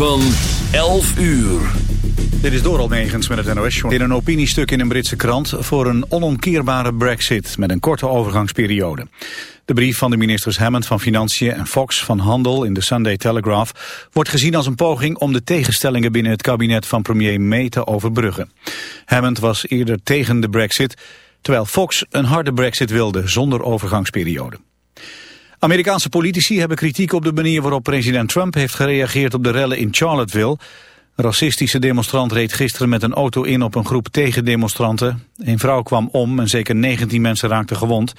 van 11 uur. Dit is Doral Megens met het nos In een opiniestuk in een Britse krant voor een onomkeerbare brexit met een korte overgangsperiode. De brief van de ministers Hammond van Financiën en Fox van Handel in de Sunday Telegraph wordt gezien als een poging om de tegenstellingen binnen het kabinet van premier May te overbruggen. Hammond was eerder tegen de brexit, terwijl Fox een harde brexit wilde zonder overgangsperiode. Amerikaanse politici hebben kritiek op de manier waarop president Trump heeft gereageerd op de rellen in Charlottesville. Een racistische demonstrant reed gisteren met een auto in op een groep tegendemonstranten. Een vrouw kwam om en zeker 19 mensen raakten gewond.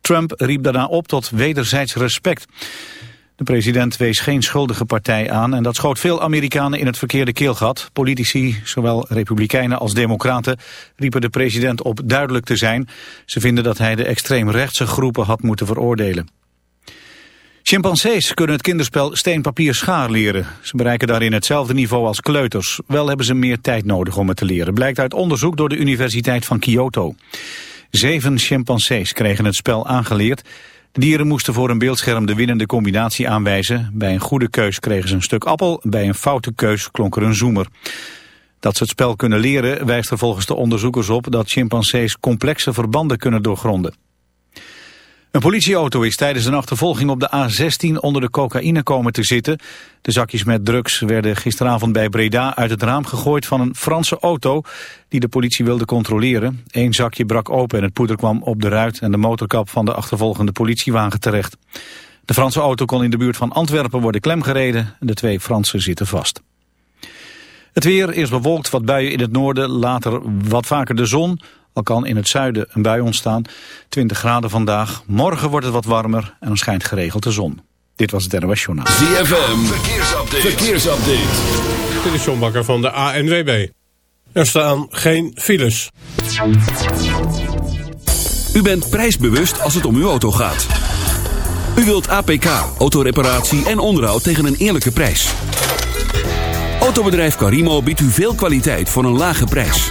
Trump riep daarna op tot wederzijds respect. De president wees geen schuldige partij aan en dat schoot veel Amerikanen in het verkeerde keelgat. Politici, zowel republikeinen als democraten, riepen de president op duidelijk te zijn. Ze vinden dat hij de extreemrechtse groepen had moeten veroordelen. Chimpansees kunnen het kinderspel steenpapier schaar leren. Ze bereiken daarin hetzelfde niveau als kleuters. Wel hebben ze meer tijd nodig om het te leren. Blijkt uit onderzoek door de Universiteit van Kyoto. Zeven chimpansees kregen het spel aangeleerd. Dieren moesten voor een beeldscherm de winnende combinatie aanwijzen. Bij een goede keus kregen ze een stuk appel. Bij een foute keus klonk er een zoemer. Dat ze het spel kunnen leren wijst er volgens de onderzoekers op... dat chimpansees complexe verbanden kunnen doorgronden. Een politieauto is tijdens een achtervolging op de A16 onder de cocaïne komen te zitten. De zakjes met drugs werden gisteravond bij Breda uit het raam gegooid van een Franse auto die de politie wilde controleren. Eén zakje brak open en het poeder kwam op de ruit en de motorkap van de achtervolgende politiewagen terecht. De Franse auto kon in de buurt van Antwerpen worden klemgereden en de twee Fransen zitten vast. Het weer is bewolkt, wat buien in het noorden, later wat vaker de zon... Al kan in het zuiden een bui ontstaan. 20 graden vandaag. Morgen wordt het wat warmer en dan schijnt geregeld de zon. Dit was het NOS Journaal. ZFM, verkeersupdate. verkeersupdate. Dit is John Bakker van de ANWB. Er staan geen files. U bent prijsbewust als het om uw auto gaat. U wilt APK, autoreparatie en onderhoud tegen een eerlijke prijs. Autobedrijf Carimo biedt u veel kwaliteit voor een lage prijs.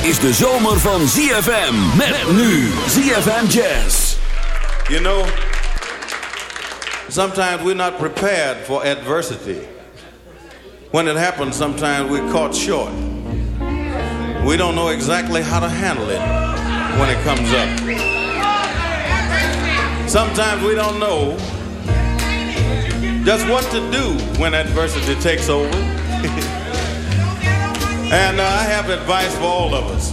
Dit is de zomer van ZFM. Met nu ZFM Jazz. You know, sometimes we're not prepared for adversity. When it happens, sometimes we're caught short. We don't know exactly how to handle it when it comes up. Sometimes we don't know just what to do when adversity takes over. and uh, I have advice for all of us.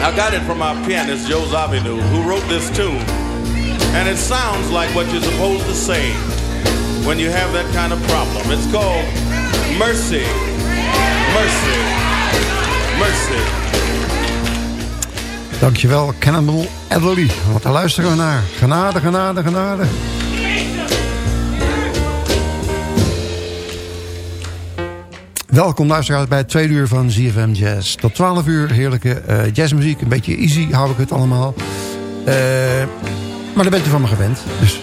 I got it from our pianist, Joe Zawinul, who wrote this tune. And it sounds like what you're supposed to say when you have that kind of problem. It's called mercy, mercy, mercy. Dankjewel, Cannibal Adderley. Daar luisteren we naar. Genade, genade, genade. Welkom luisteraars bij het tweede uur van ZFM Jazz. Tot 12 uur heerlijke eh, jazzmuziek. Een beetje easy hou ik het allemaal. Eh, maar daar bent u van me gewend. Dus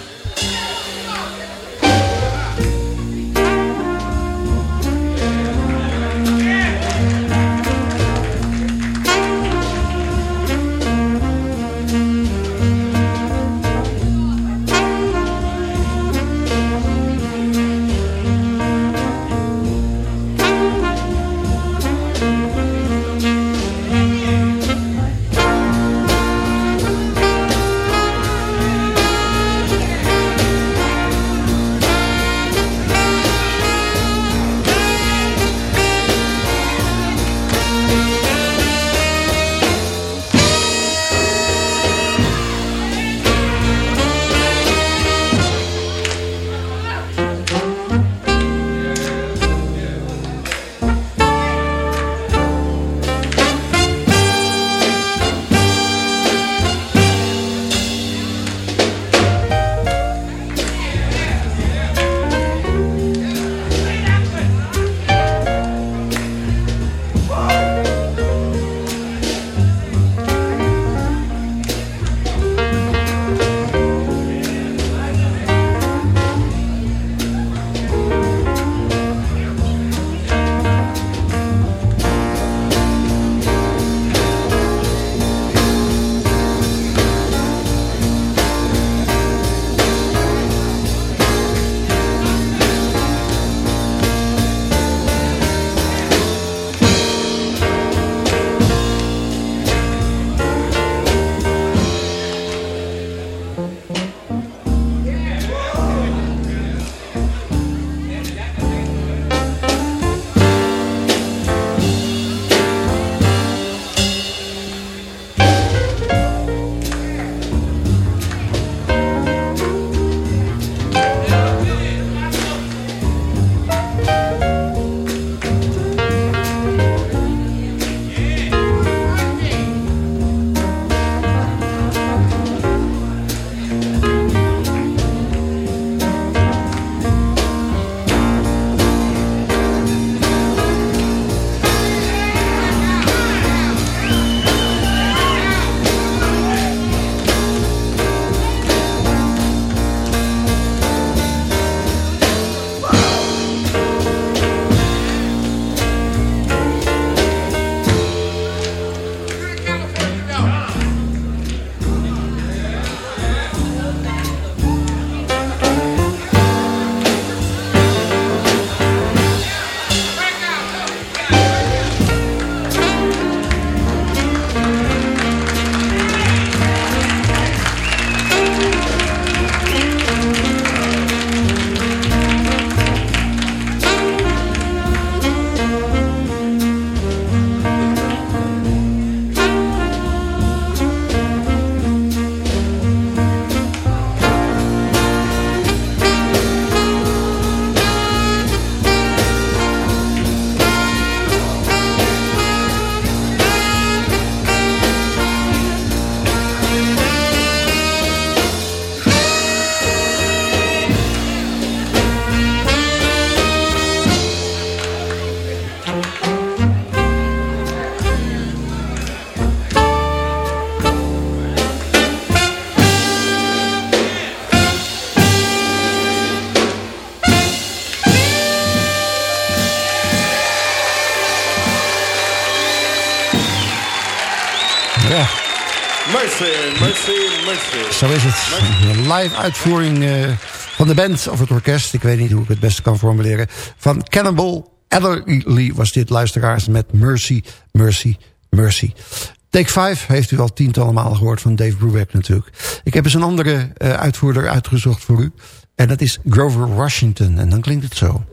live uitvoering eh, van de band of het orkest. Ik weet niet hoe ik het beste kan formuleren. Van Cannibal Adderley was dit luisteraars met Mercy, Mercy, Mercy. Take 5 heeft u al tientallen malen gehoord van Dave Brubeck natuurlijk. Ik heb eens een andere eh, uitvoerder uitgezocht voor u. En dat is Grover Washington. En dan klinkt het zo.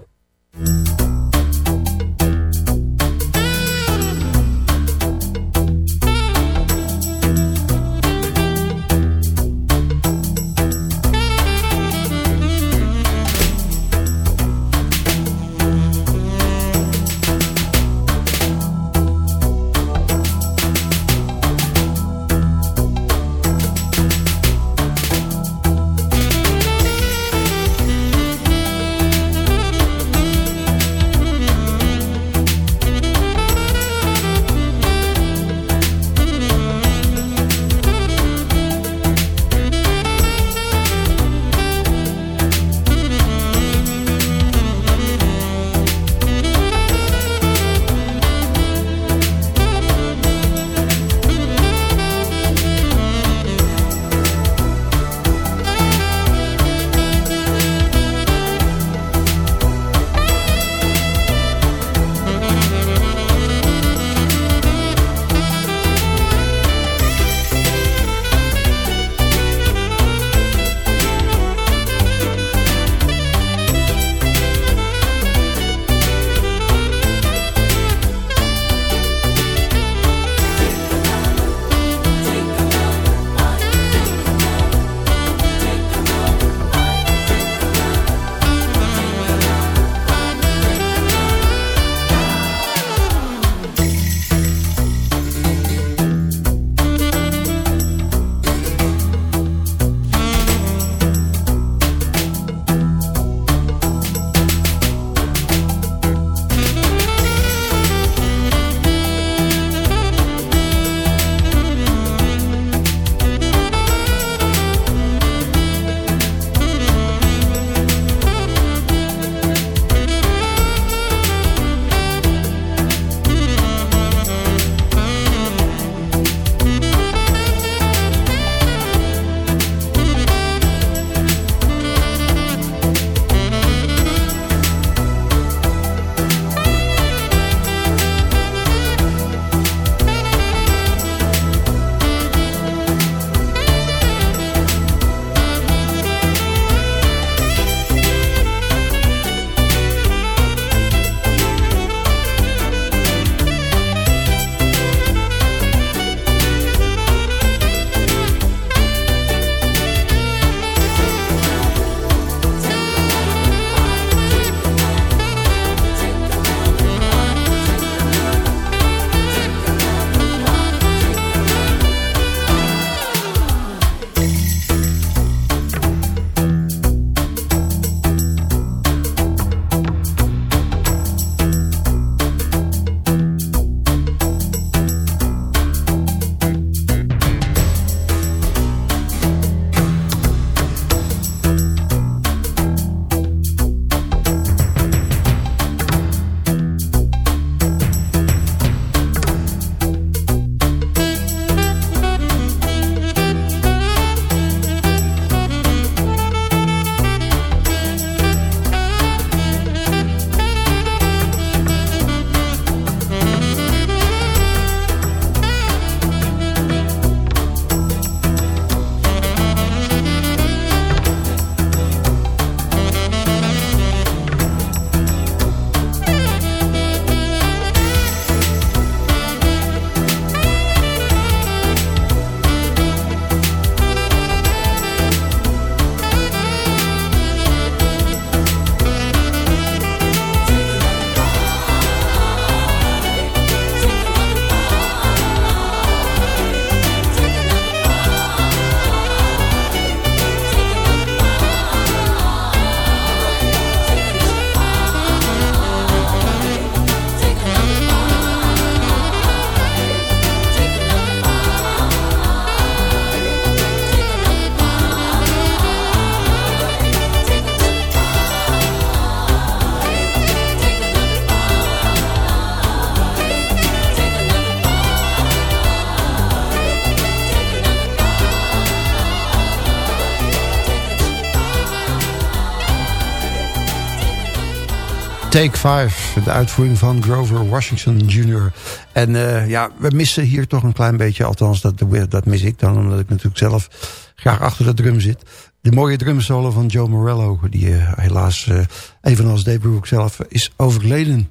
Take 5, de uitvoering van Grover Washington Jr. En uh, ja, we missen hier toch een klein beetje, althans dat, dat mis ik dan... omdat ik natuurlijk zelf graag achter de drum zit. De mooie drumsolo van Joe Morello, die uh, helaas, uh, evenals Dave zelf, is overleden.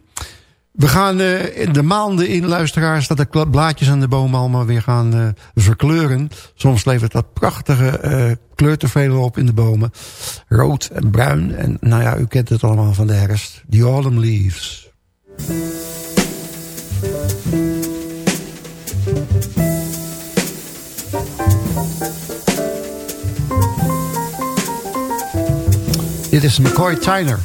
We gaan uh, de maanden in, luisteraars, dat de blaadjes aan de bomen allemaal weer gaan uh, verkleuren. Soms levert dat prachtige uh, kleurtevelen op in de bomen. Rood en bruin. En nou ja, u kent het allemaal van de herfst. The Autumn Leaves. Dit is McCoy Tyner.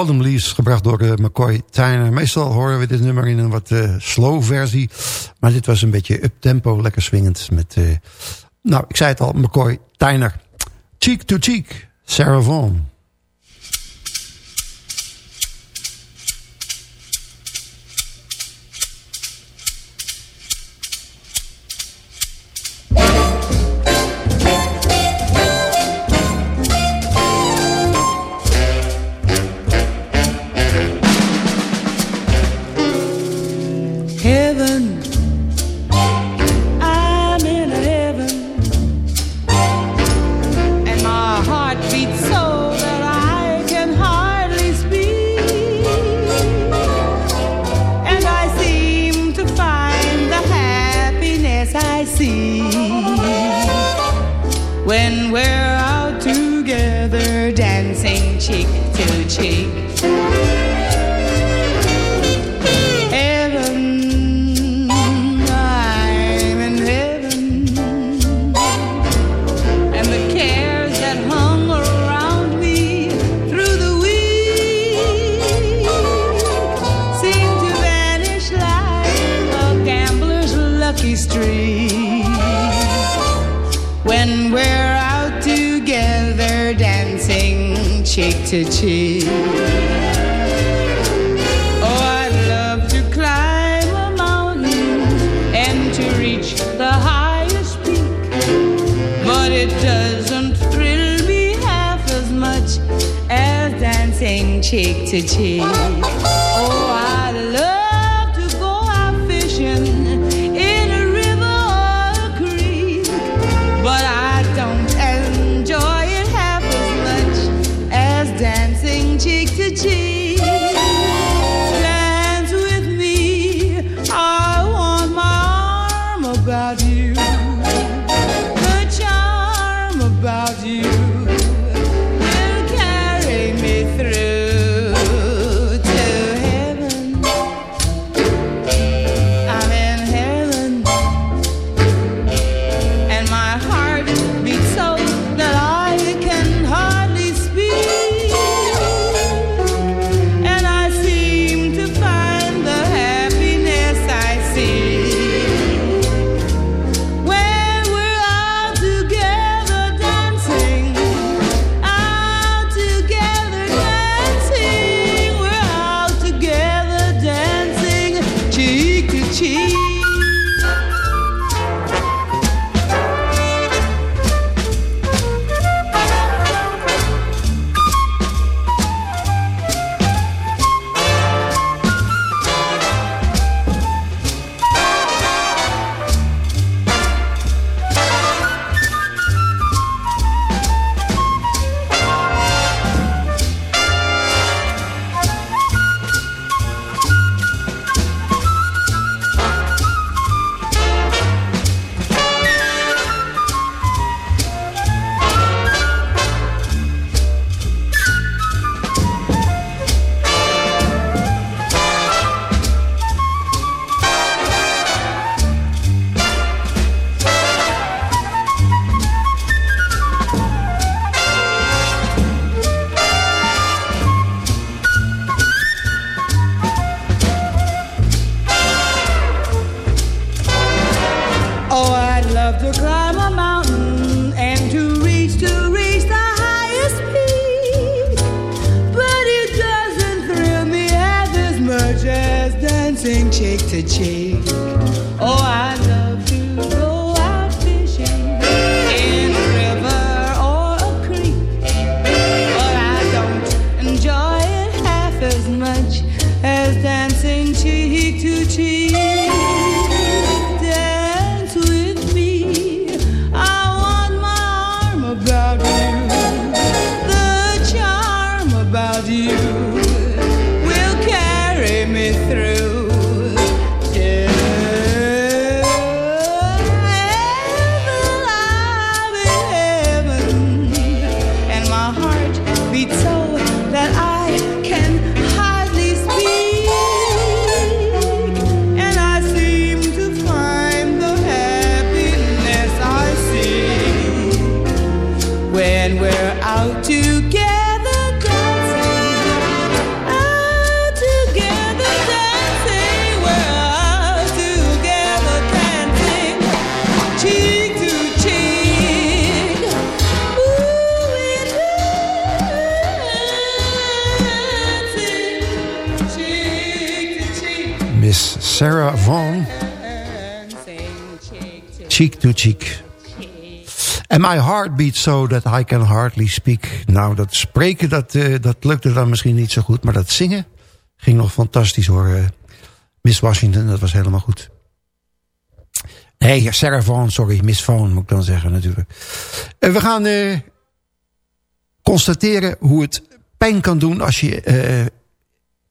Autumn Leaves, gebracht door uh, McCoy Tyner. Meestal horen we dit nummer in een wat eh, slow versie. Maar dit was een beetje up-tempo, lekker swingend. Met, eh, nou, ik zei het al, McCoy Tyner. Cheek to Cheek, Sarah entity. Oh, I'd love to climb a mountain and to reach the highest peak, but it doesn't thrill me half as much as dancing cheek to cheek. to cheat. Cheek. And my heart beats so that I can hardly speak. Nou, dat spreken, dat, uh, dat lukte dan misschien niet zo goed. Maar dat zingen ging nog fantastisch hoor. Uh, Miss Washington, dat was helemaal goed. Nee, Vaughan, sorry. Miss Vaughan moet ik dan zeggen natuurlijk. Uh, we gaan constateren hoe het pijn kan doen als je,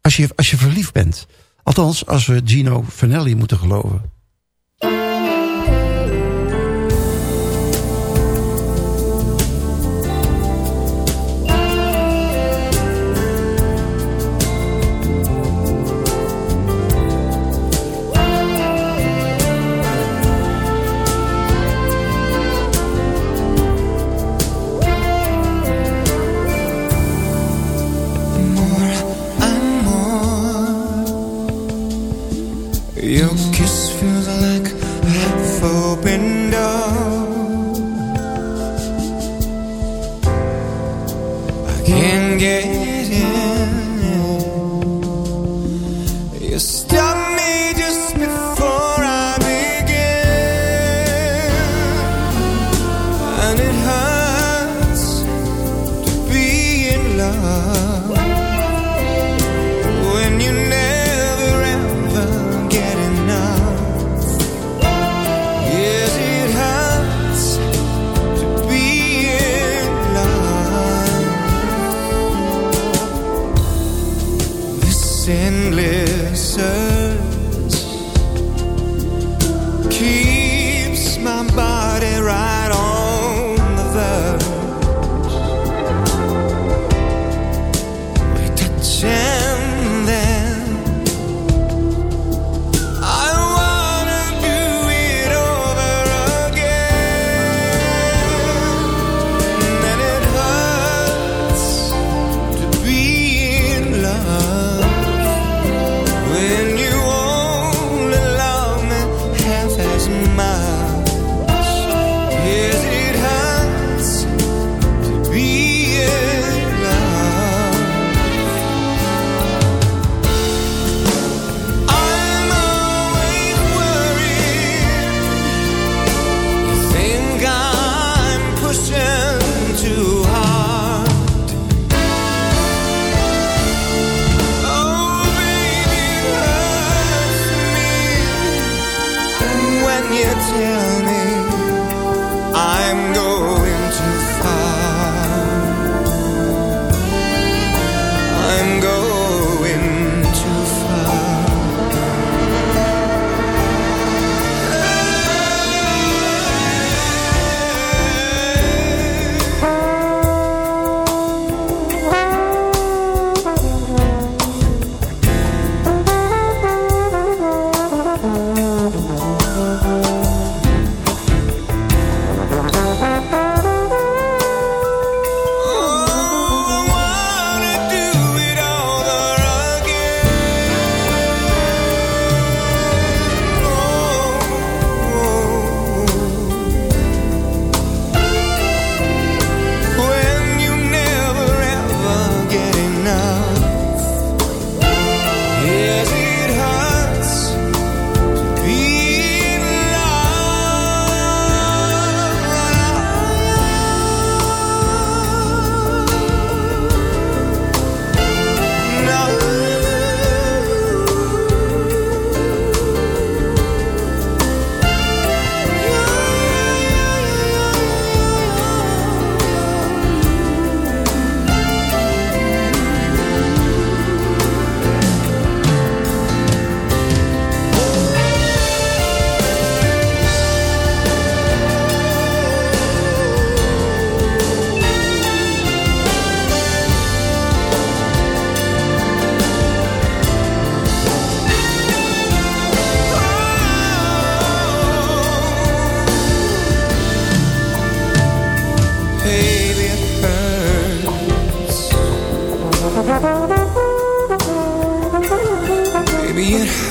als je, als je verliefd bent. Althans, als we Gino Vanelli moeten geloven.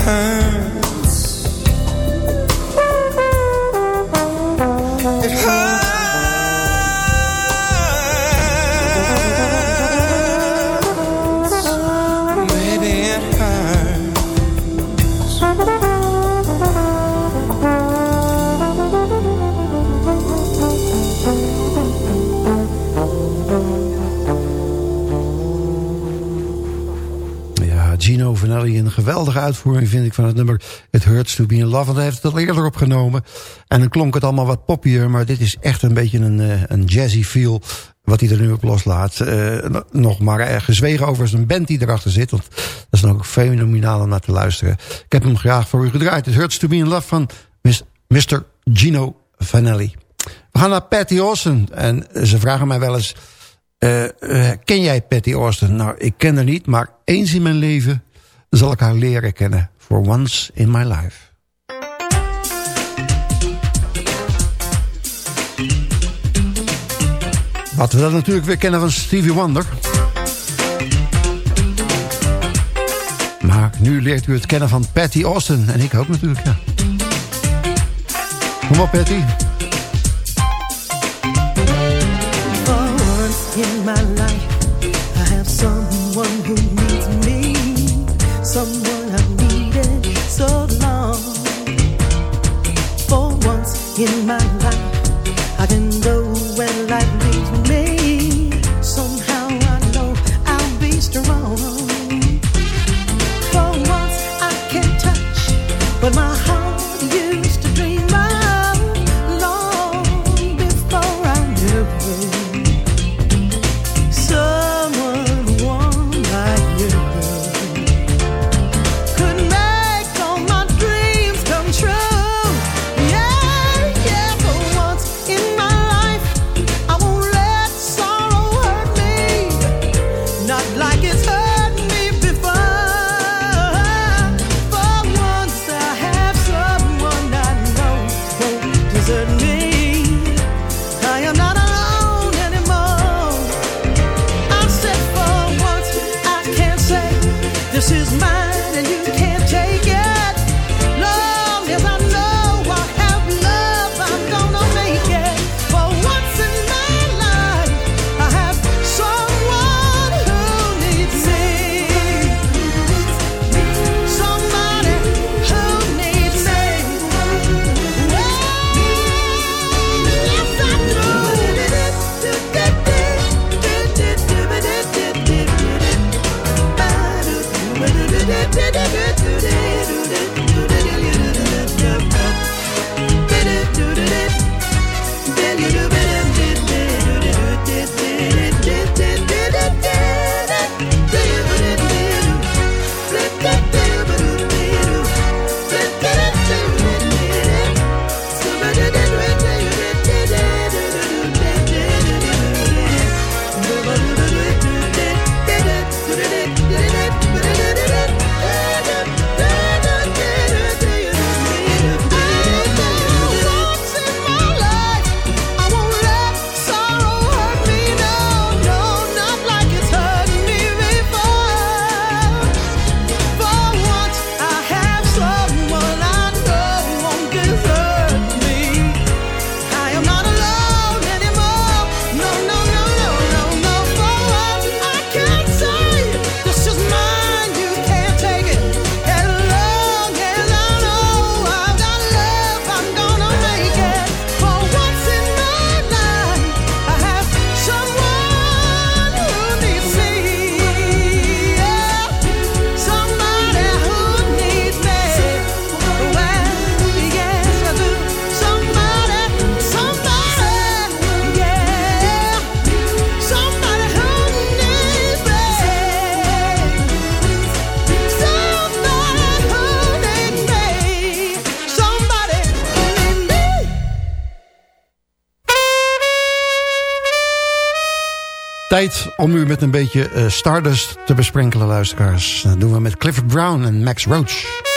her geweldige uitvoering vind ik van het nummer It Hurts To Be In Love. Want hij heeft het al eerder opgenomen. En dan klonk het allemaal wat poppier. Maar dit is echt een beetje een, eh, een jazzy feel wat hij er nu op loslaat. Uh, nog maar uh, gezwegen over zijn band die erachter zit. Want dat is ook fenomenaal om naar te luisteren. Ik heb hem graag voor u gedraaid. It Hurts To Be In Love van Mr. Gino Vanelli. We gaan naar Patty Austin. En ze vragen mij wel eens... Uh, ken jij Patty Austin? Nou, ik ken haar niet, maar eens in mijn leven zal ik haar leren kennen. For once in my life. Wat we dat natuurlijk weer kennen van Stevie Wonder. Maar nu leert u het kennen van Patty Austin. En ik ook natuurlijk, ja. Kom op, Patty. in my life. I have someone who someone I've needed so long. For once in my life, I can go where life leads me. Somehow I know I'll be strong. For once I can touch what my heart Om u met een beetje eh, Stardust te besprenkelen, luisteraars. Dat doen we met Clifford Brown en Max Roach.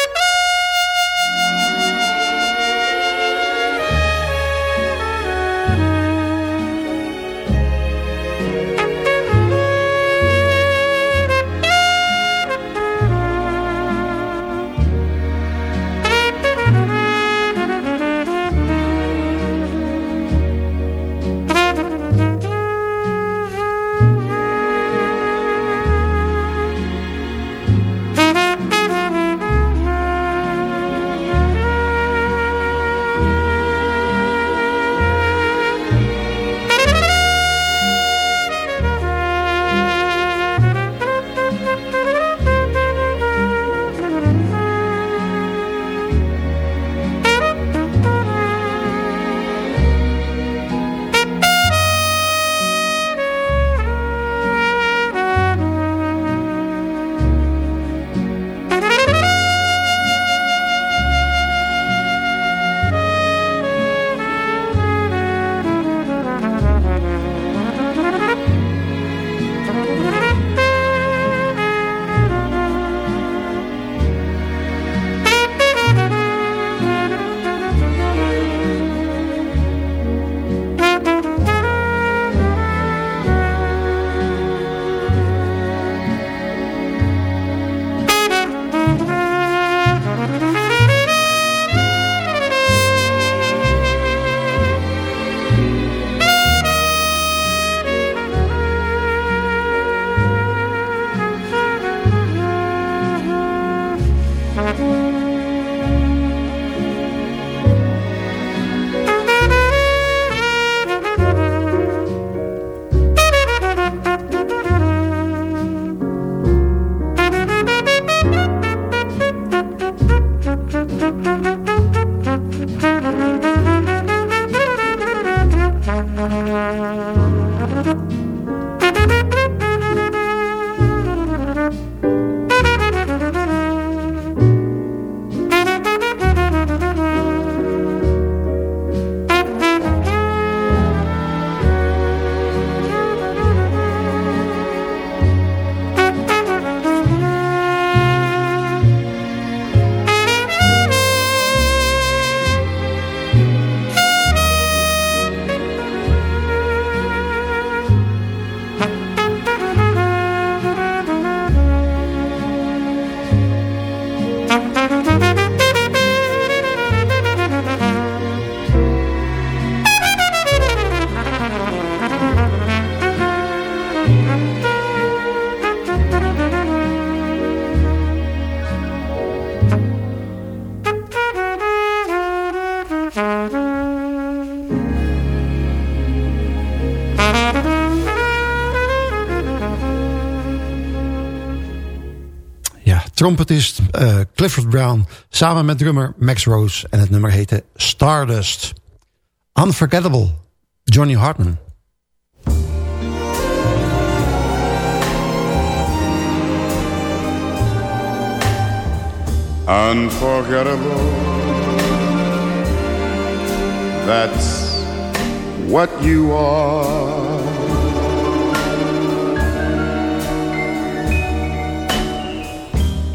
Trompetist eh, Clifford Brown... samen met drummer Max Rose. En het nummer heette Stardust. Unforgettable, Johnny Hartman. unforgettable. That's what you are.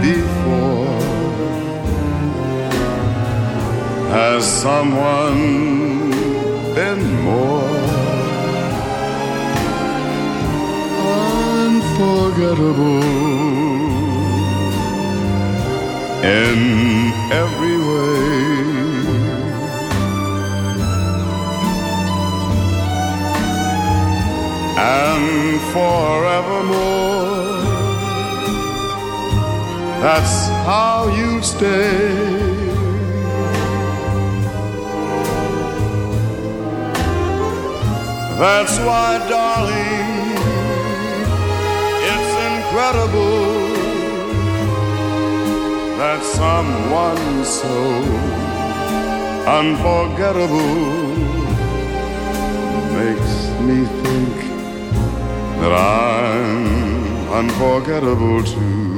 before has someone been more unforgettable in every way. And forevermore, that's how you stay. That's why, darling, it's incredible that someone so unforgettable makes me think that I'm unforgettable too.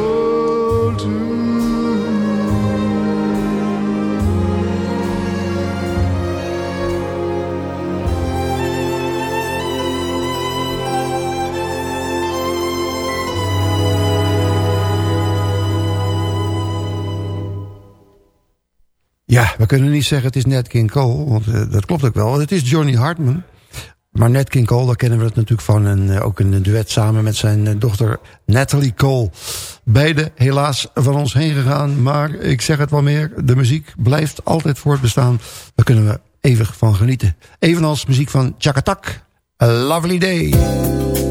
we kunnen niet zeggen het is Nat King Cole, want eh, dat klopt ook wel. Het is Johnny Hartman. Maar Nat King Cole, daar kennen we het natuurlijk van. En eh, ook een duet samen met zijn eh, dochter Natalie Cole. Beide helaas van ons heen gegaan. Maar ik zeg het wel meer, de muziek blijft altijd voortbestaan. Daar kunnen we eeuwig van genieten. Evenals muziek van Chakatak. A Lovely Day.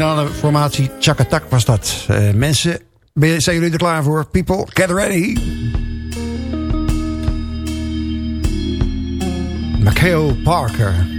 Fenomenale formatie Chakatak was dat. Eh, mensen, zijn jullie er klaar voor? People, get ready. Mikhail Parker.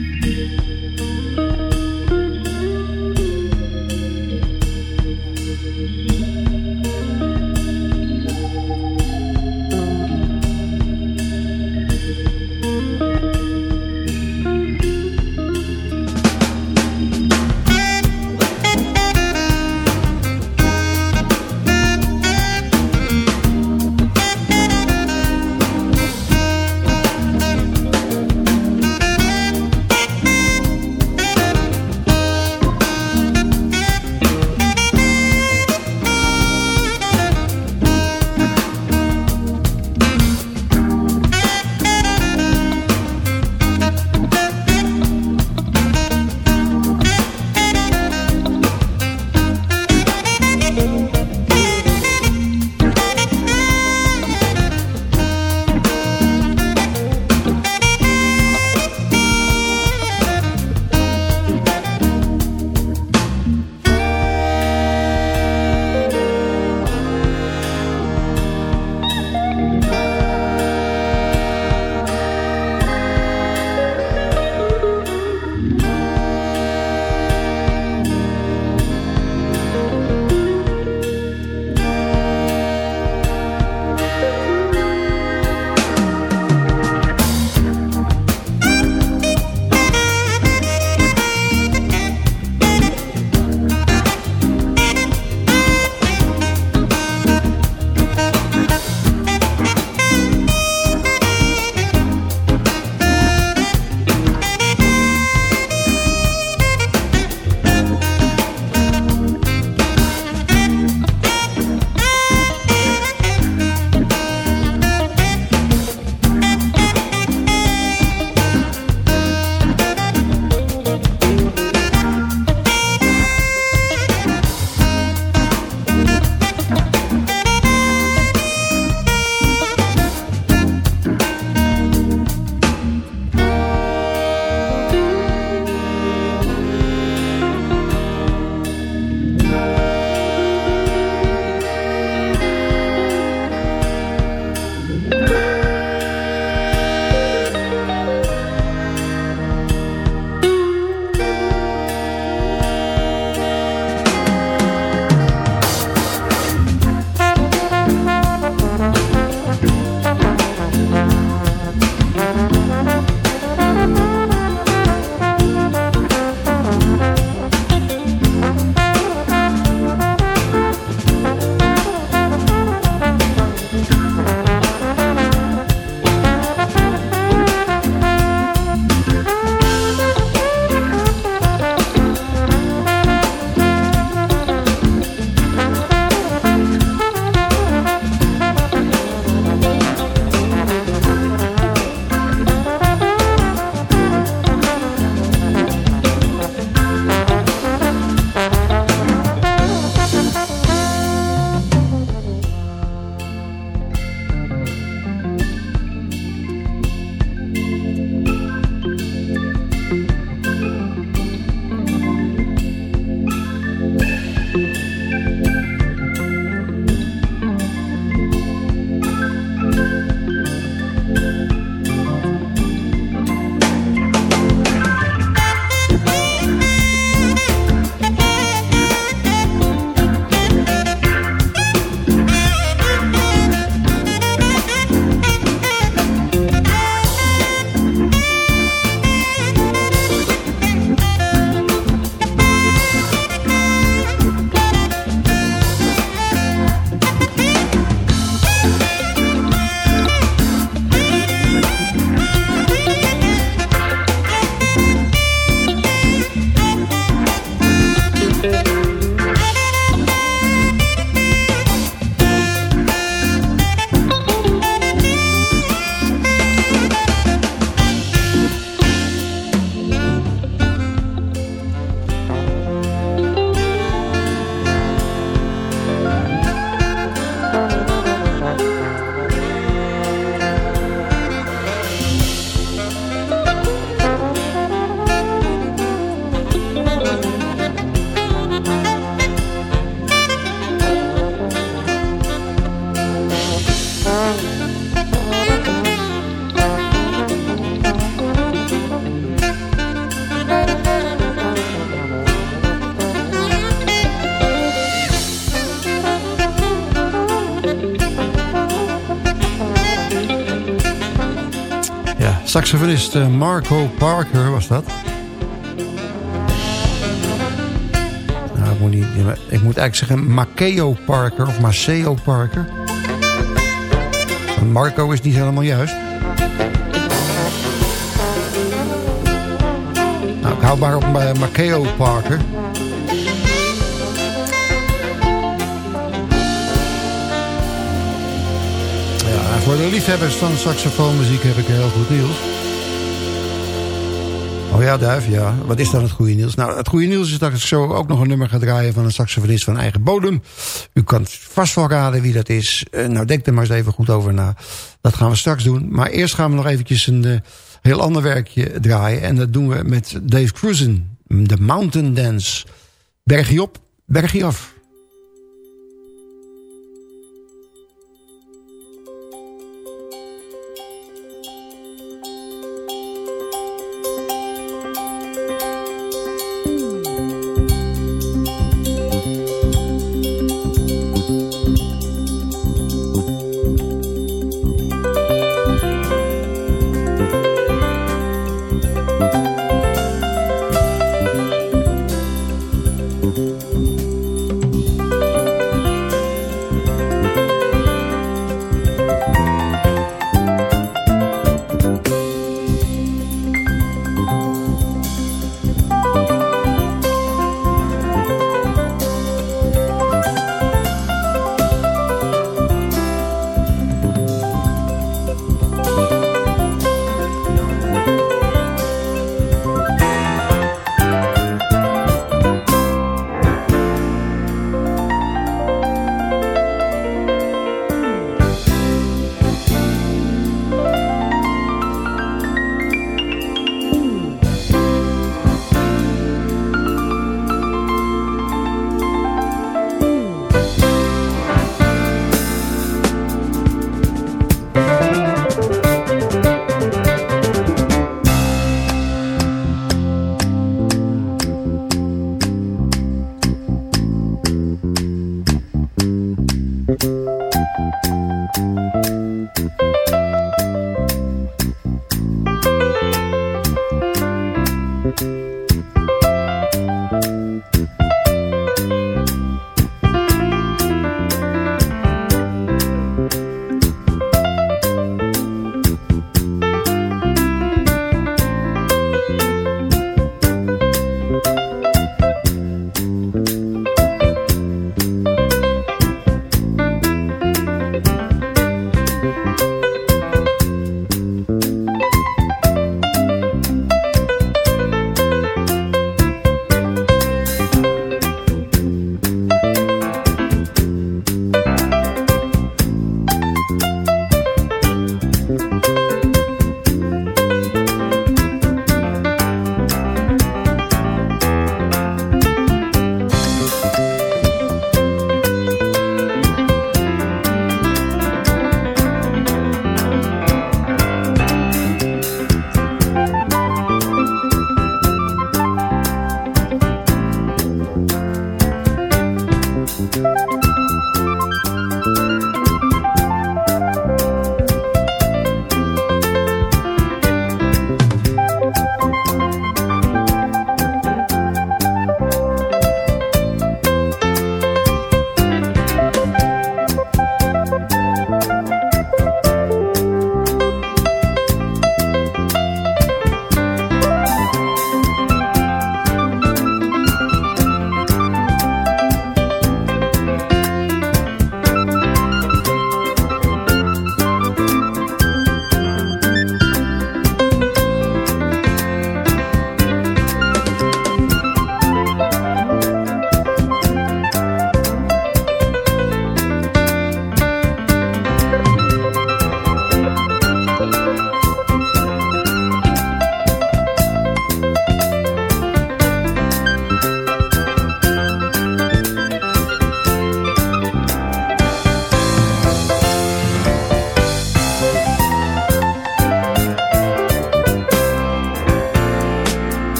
Saxofonist eh, Marco Parker was dat. Nou, ik moet, ik moet eigenlijk zeggen Maceo Parker of Maceo Parker. Marco is niet helemaal juist. Nou, ik hou maar op uh, Maceo Parker. Voor de liefhebbers van saxofoonmuziek heb ik heel goed nieuws. Oh ja, Duif, ja. Wat is dan het goede nieuws? Nou, het goede nieuws is dat ik zo ook nog een nummer ga draaien... van een saxofonist van eigen bodem. U kan vast wel raden wie dat is. Uh, nou, denk er maar eens even goed over na. Dat gaan we straks doen. Maar eerst gaan we nog eventjes een uh, heel ander werkje draaien. En dat doen we met Dave Cruisen. De Mountain Dance. Bergje op, bergje af.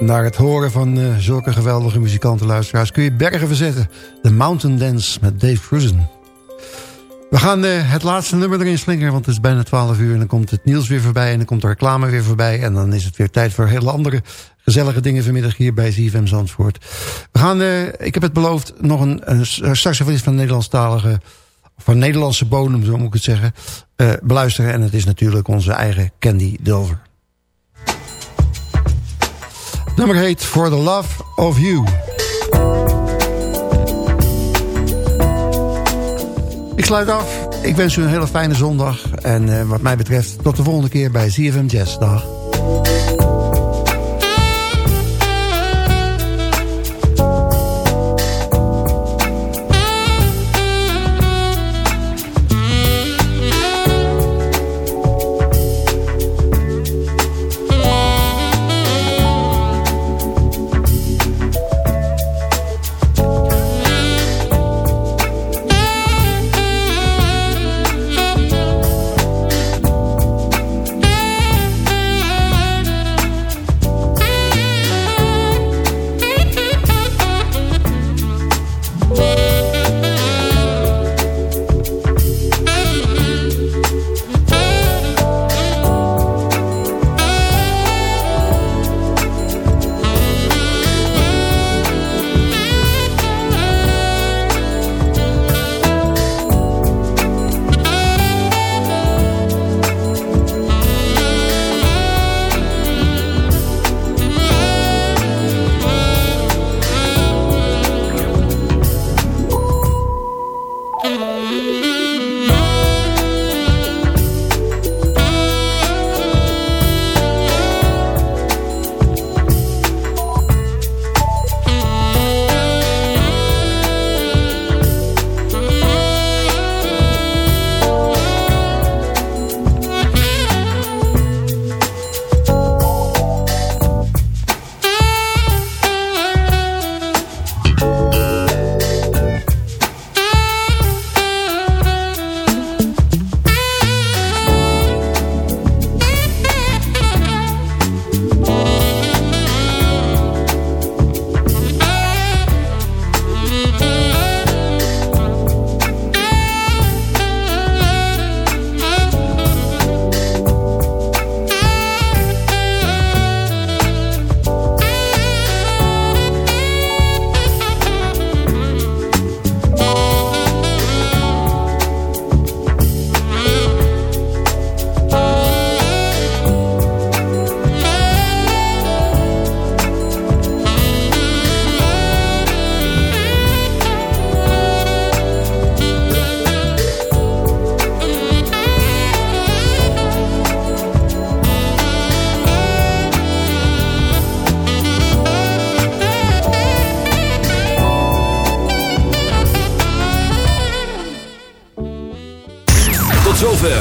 Naar het horen van eh, zulke geweldige muzikantenluisteraars... kun je bergen verzetten. The Mountain Dance met Dave Cruzen. We gaan eh, het laatste nummer erin slingeren, want het is bijna 12 uur... en dan komt het nieuws weer voorbij en dan komt de reclame weer voorbij... en dan is het weer tijd voor hele andere gezellige dingen vanmiddag hier bij ZFM Zandvoort. We gaan, eh, ik heb het beloofd, nog een, een saxofonist van Nederlandstalige... van Nederlandse bodem, zo moet ik het zeggen, beluisteren. En het is natuurlijk onze eigen Candy Dulver. Nummer heet For the Love of You. Ik sluit af. Ik wens u een hele fijne zondag. En eh, wat mij betreft tot de volgende keer bij ZFM Jazz. Dag.